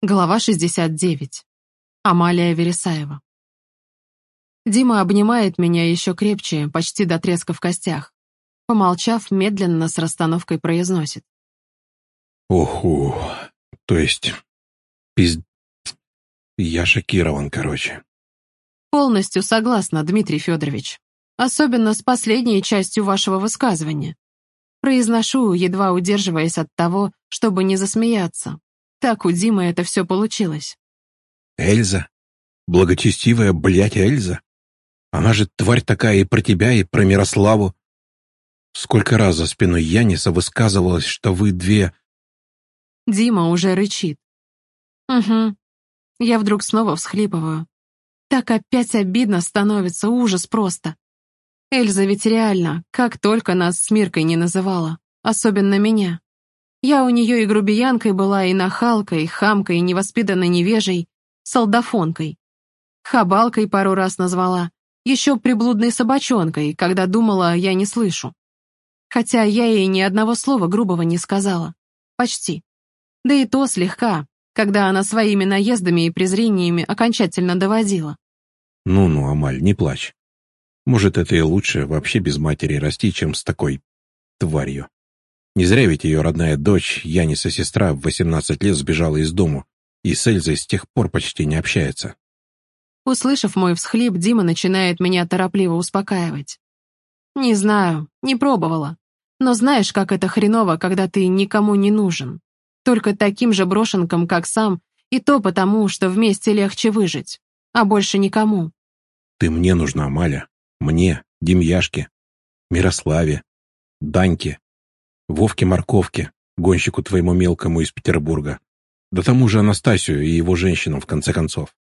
Глава 69. Амалия Вересаева. Дима обнимает меня еще крепче, почти до треска в костях. Помолчав, медленно с расстановкой произносит. Уху, то есть, пиз... Я шокирован, короче. Полностью согласна, Дмитрий Федорович. Особенно с последней частью вашего высказывания. Произношу, едва удерживаясь от того, чтобы не засмеяться, так у Димы это все получилось. Эльза? Благочестивая, блядь, Эльза? Она же тварь такая и про тебя, и про Мирославу. Сколько раз за спиной Яниса высказывалось, что вы две... Дима уже рычит. Угу. Я вдруг снова всхлипываю. Так опять обидно становится, ужас просто. Эльза ведь реально, как только нас с Миркой не называла, особенно меня. Я у нее и грубиянкой была, и нахалкой, хамкой, и невоспитанной невежей, солдафонкой. Хабалкой пару раз назвала, еще приблудной собачонкой, когда думала, я не слышу. Хотя я ей ни одного слова грубого не сказала. Почти. Да и то слегка, когда она своими наездами и презрениями окончательно доводила. Ну-ну, Амаль, не плачь. Может, это и лучше вообще без матери расти, чем с такой тварью. Не зря ведь ее родная дочь, Яниса сестра, в 18 лет сбежала из дому, и с Эльзой с тех пор почти не общается. Услышав мой всхлип, Дима начинает меня торопливо успокаивать. Не знаю, не пробовала. Но знаешь, как это хреново, когда ты никому не нужен. Только таким же брошенкам, как сам, и то потому, что вместе легче выжить, а больше никому. Ты мне нужна, Маля. Мне, Демьяшке, Мирославе, Даньке, Вовке-морковке, гонщику твоему мелкому из Петербурга. Да тому же Анастасию и его женщинам, в конце концов.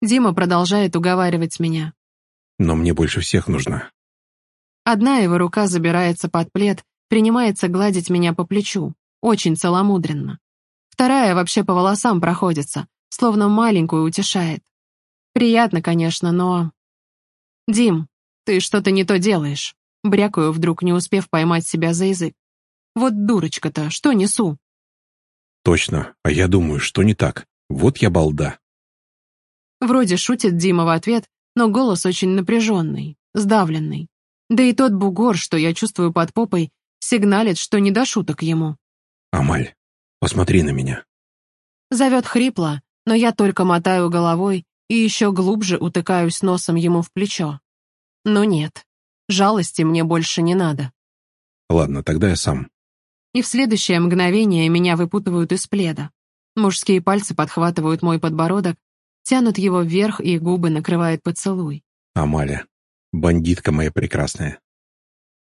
Дима продолжает уговаривать меня. Но мне больше всех нужна. Одна его рука забирается под плед, принимается гладить меня по плечу, очень целомудренно. Вторая вообще по волосам проходится, словно маленькую утешает. Приятно, конечно, но... Дим, ты что-то не то делаешь. Брякаю, вдруг не успев поймать себя за язык. Вот дурочка-то, что несу? Точно, а я думаю, что не так. Вот я балда. Вроде шутит Дима в ответ, но голос очень напряженный, сдавленный. Да и тот бугор, что я чувствую под попой, сигналит, что не до шуток ему. «Амаль, посмотри на меня». Зовет хрипло, но я только мотаю головой и еще глубже утыкаюсь носом ему в плечо. Но нет, Жалости мне больше не надо. Ладно, тогда я сам. И в следующее мгновение меня выпутывают из пледа. Мужские пальцы подхватывают мой подбородок, тянут его вверх, и губы накрывает поцелуй. Амаля, бандитка моя прекрасная.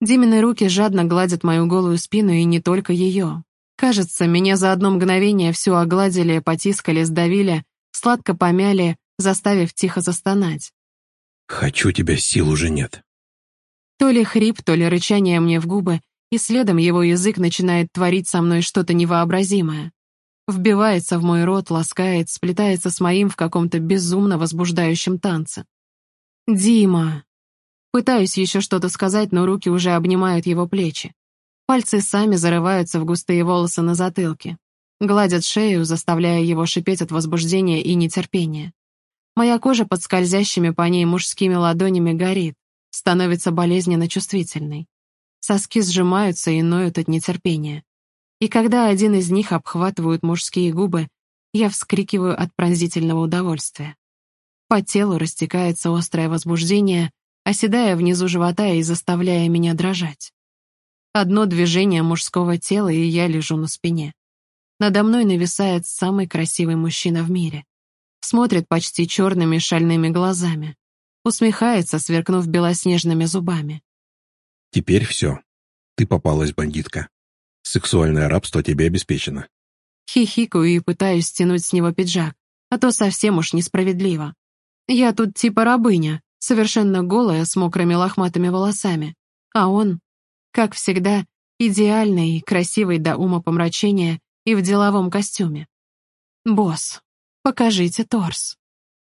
Димины руки жадно гладят мою голую спину, и не только ее. Кажется, меня за одно мгновение всю огладили, потискали, сдавили, сладко помяли, заставив тихо застонать. «Хочу тебя, сил уже нет». То ли хрип, то ли рычание мне в губы, и следом его язык начинает творить со мной что-то невообразимое. Вбивается в мой рот, ласкает, сплетается с моим в каком-то безумно возбуждающем танце. «Дима!» Пытаюсь еще что-то сказать, но руки уже обнимают его плечи. Пальцы сами зарываются в густые волосы на затылке. Гладят шею, заставляя его шипеть от возбуждения и нетерпения. Моя кожа под скользящими по ней мужскими ладонями горит становится болезненно чувствительной. Соски сжимаются и ноют от нетерпения. И когда один из них обхватывают мужские губы, я вскрикиваю от пронзительного удовольствия. По телу растекается острое возбуждение, оседая внизу живота и заставляя меня дрожать. Одно движение мужского тела, и я лежу на спине. Надо мной нависает самый красивый мужчина в мире. Смотрит почти черными шальными глазами усмехается, сверкнув белоснежными зубами. «Теперь все. Ты попалась, бандитка. Сексуальное рабство тебе обеспечено». Хихикаю и пытаюсь стянуть с него пиджак, а то совсем уж несправедливо. Я тут типа рабыня, совершенно голая, с мокрыми лохматыми волосами, а он, как всегда, идеальный, красивый до ума помрачения и в деловом костюме. «Босс, покажите торс».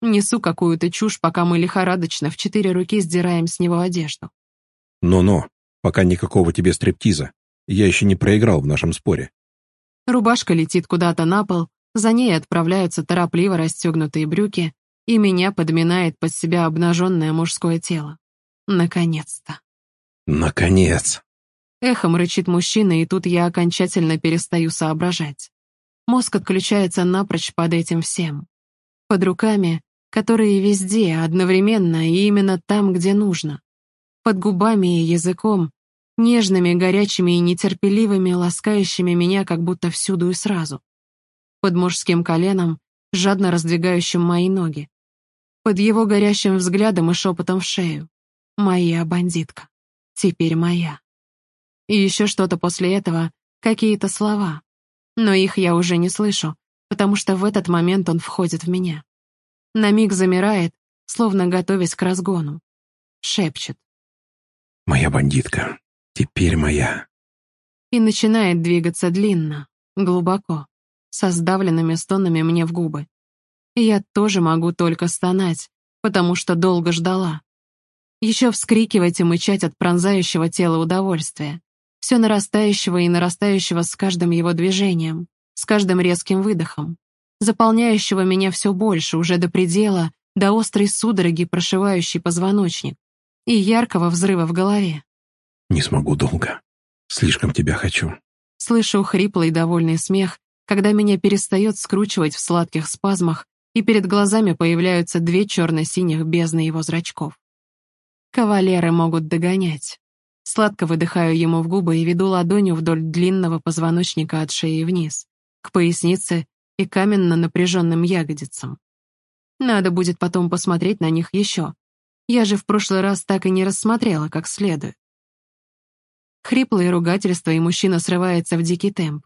Несу какую-то чушь, пока мы лихорадочно в четыре руки сдираем с него одежду. Но-но, пока никакого тебе стриптиза. Я еще не проиграл в нашем споре. Рубашка летит куда-то на пол, За ней отправляются торопливо расстегнутые брюки, и меня подминает под себя обнаженное мужское тело. Наконец-то. Наконец. Эхом рычит мужчина, и тут я окончательно перестаю соображать. Мозг отключается напрочь под этим всем. Под руками, которые везде, одновременно и именно там, где нужно. Под губами и языком, нежными, горячими и нетерпеливыми, ласкающими меня как будто всюду и сразу. Под мужским коленом, жадно раздвигающим мои ноги. Под его горящим взглядом и шепотом в шею. Моя бандитка. Теперь моя. И еще что-то после этого, какие-то слова. Но их я уже не слышу, потому что в этот момент он входит в меня. На миг замирает, словно готовясь к разгону. Шепчет. «Моя бандитка. Теперь моя». И начинает двигаться длинно, глубоко, со сдавленными стонами мне в губы. И я тоже могу только стонать, потому что долго ждала. Еще вскрикивать и мычать от пронзающего тела удовольствия, все нарастающего и нарастающего с каждым его движением, с каждым резким выдохом, заполняющего меня все больше, уже до предела, до острой судороги, прошивающей позвоночник, и яркого взрыва в голове. «Не смогу долго. Слишком тебя хочу». Слышу хриплый довольный смех, когда меня перестает скручивать в сладких спазмах, и перед глазами появляются две черно-синих бездны его зрачков. Кавалеры могут догонять. Сладко выдыхаю ему в губы и веду ладонью вдоль длинного позвоночника от шеи вниз, к пояснице и каменно напряженным ягодицам. Надо будет потом посмотреть на них еще. Я же в прошлый раз так и не рассмотрела как следует. Хриплые ругательства, и мужчина срывается в дикий темп.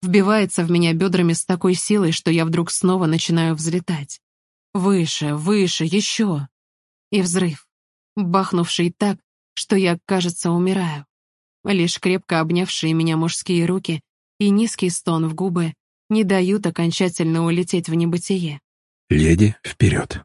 Вбивается в меня бедрами с такой силой, что я вдруг снова начинаю взлетать. Выше, выше, еще. И взрыв, бахнувший так, что я, кажется, умираю. Лишь крепко обнявшие меня мужские руки и низкий стон в губы не дают окончательно улететь в небытие. «Леди, вперед!»